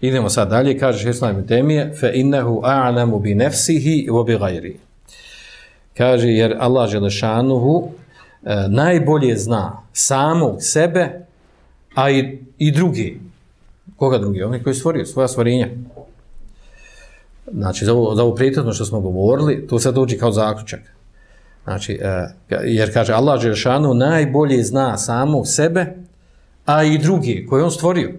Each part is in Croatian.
Idemo sad dalje, kaže Šeslam temije, fe innehu a'lamu bi nefsihi wa bi gajri. Kaže, jer Allah Želešanuhu e, najbolje zna samog sebe, a i, i drugi. Koga drugi? Oni koji stvorio svoja stvorenja. Znači, za ovo, za ovo prijetno što smo govorili, to sad dođe kao zaključak. Znači, e, jer kaže Allah Želešanu najbolje zna samog sebe, a i drugi koje on stvorio.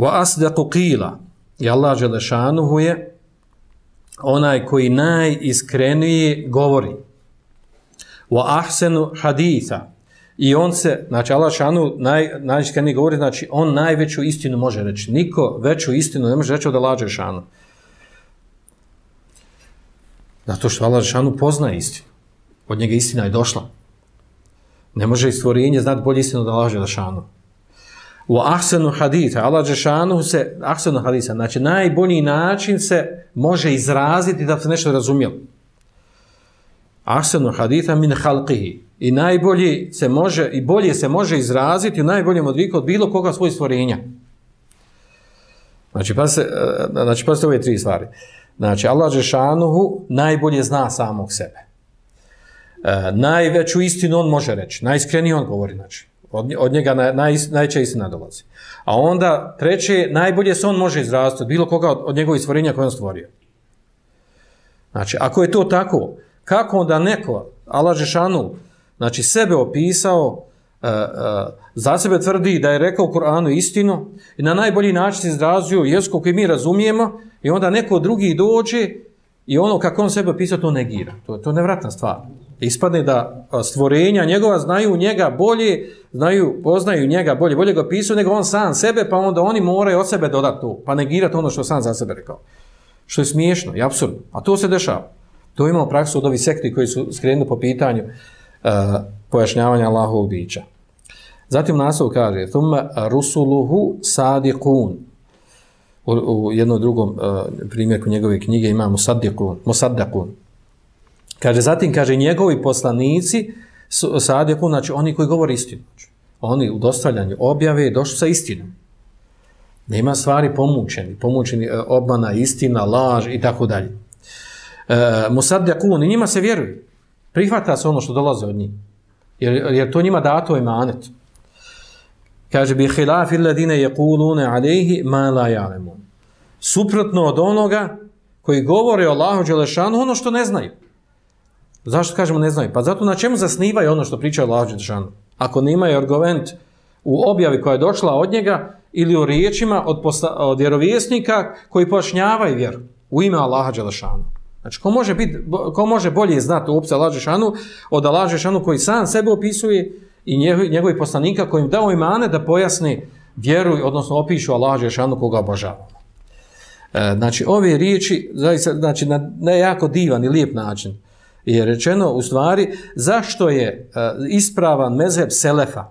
Wa asdaqu qila. I Allah Želešanuhu je onaj koji najiskrenije govori. Wa ahsenu haditha. I on se, znači Allah šanu naj, najiskrenije govori, znači on najveću istinu može reći. Niko veću istinu ne može reći od Allah šanu. Zato što Allah šanu poznaje istinu. Od njega istina je došla. Ne može i stvorenje znati bolje istinu od Allah šanu. U ahsenu haditha, Allah Žešanu se, ahsenu haditha, znači najbolji način se može izraziti da se nešto razumijelo. Ahsenu haditha min halqihi. I najbolji se može, i bolje se može izraziti u najboljem odviku od bilo koga svoj stvorenja. Znači, pa se, znači, pa se ove tri stvari. Znači, Allah Žešanuhu najbolje zna samog sebe. E, najveću istinu on može reći. Najiskreniji on govori, znači. Od, njega naj, naj, najčešće istina dolazi. A onda, treće, najbolje se on može izraziti od bilo koga od, od njegovih stvorenja koje on stvorio. Znači, ako je to tako, kako onda neko, Allah Žešanu, znači sebe opisao, uh, uh, za sebe tvrdi da je rekao u Koranu istinu i na najbolji način izrazio jeziku koji mi razumijemo i onda neko drugi dođe i ono kako on sebe opisao to negira. To, to je nevratna stvar. Ispadne da stvorenja njegova znaju njega bolje, znaju, poznaju njega bolje, bolje ga pisao nego on sam sebe, pa onda oni moraju od sebe dodati to, pa negirati ono što sam za sebe rekao. Što je smiješno i absurdno. A to se dešava. To imamo praksu od ovih sekti koji su skrenuli po pitanju uh, pojašnjavanja Allahovog bića. Zatim naslov kaže Thumma rusuluhu sadiqun. U, u jednom drugom uh, primjerku njegove knjige imamo sadiqun, musaddaqun. Kaže, zatim kaže njegovi poslanici su sadiqun, znači oni koji govore istinu. Oni u dostavljanju objave došli sa istinom. Nema stvari pomučeni, pomučeni uh, obmana, istina, laž i tako dalje. E, musaddaqun, i njima se vjeruje. Prihvata se ono što dolaze od njih. Jer, jer to njima dato je manet. Kaže, bi hilafi ladine jekulune alejhi ma la jalemun. Suprotno od onoga koji govore o Allahu Đelešanu ono što ne znaju. Zašto kažemo ne znaju? Pa zato na čemu zasnivaju ono što pričaju Đelešanu? Ako nemaju argument u objavi koja je došla od njega ili u riječima od, od vjerovjesnika koji pojašnjavaju vjeru u ime Allaha Đelešanu. Znači, ko može, biti, ko može bolje znati uopće Allah Žešanu od Allah Žešanu koji sam sebe opisuje i njegovi, njegovi poslanika kojim dao imane da pojasni vjeru, odnosno opišu Allah Žešanu koga obožavamo. E, znači, ove riječi, znači, na, na jako divan i lijep način je rečeno u stvari zašto je e, ispravan mezheb Selefa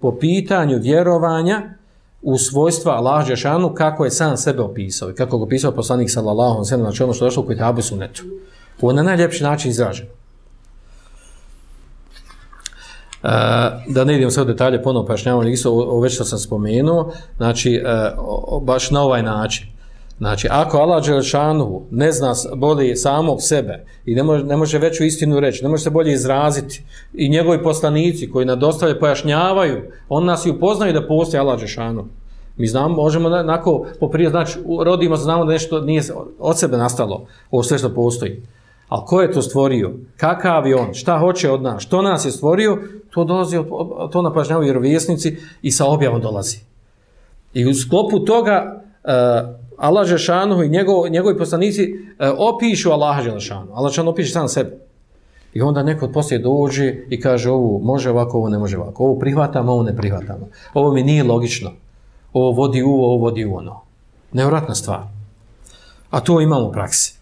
po pitanju vjerovanja u svojstva Allah Žešanu kako je sam sebe opisao i kako ga opisao poslanik sallallahu alaihi wa sallam, znači ono što je došlo u Kitabu Sunetu. Ovo na najljepši način izraženo. Uh, da ne idem sve u detalje, ponovno pašnjavamo, isto ovo već što sam spomenuo, znači uh, baš na ovaj način. Znači, ako Allah Đelešanu ne zna bolje samog sebe i ne može, ne može veću istinu reći, ne može se bolje izraziti i njegovi poslanici koji nas dostavlja pojašnjavaju, on nas i upoznaju da postoji Allah Đelešanu. Mi znamo, možemo onako poprije, znači, rodimo, znamo da nešto nije od sebe nastalo, ovo sve što postoji. Ali ko je to stvorio? Kakav je on? Šta hoće od nas? Što nas je stvorio? To dolazi, to napažnjavaju vjerovjesnici i sa objavom dolazi. I u sklopu toga uh, Allah Žešanu i njegov, njegovi poslanici uh, opišu Allah Žešanu. Allah Žešanu opiše sam sebe. I onda neko poslije dođe i kaže ovo može ovako, ovo ne može ovako. Ovo prihvatamo, ovo ne prihvatamo. Ovo mi nije logično. Ovo vodi u ovo vodi u ono. Nevratna stvar. A to imamo u praksi.